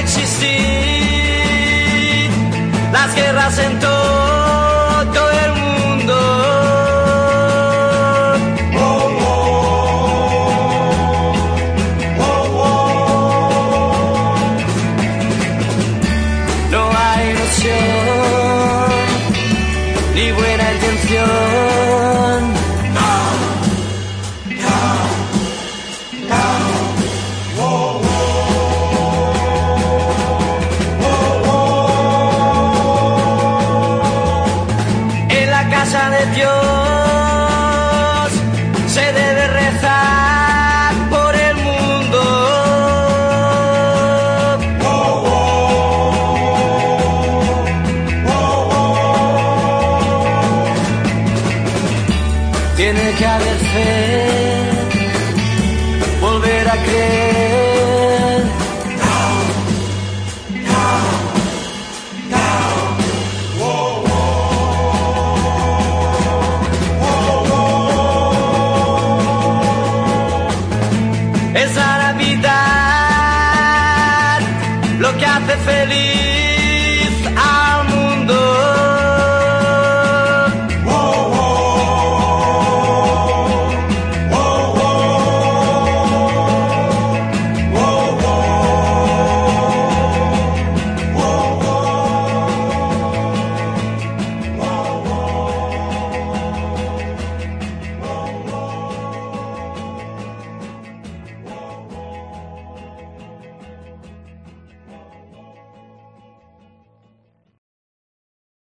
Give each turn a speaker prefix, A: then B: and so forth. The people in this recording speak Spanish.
A: existir las guerras en todo el mundo. Oh, oh, no hay ilusión ni buena intención Tiene que haber fe, volver a creer. Es la Navidad lo que hace feliz.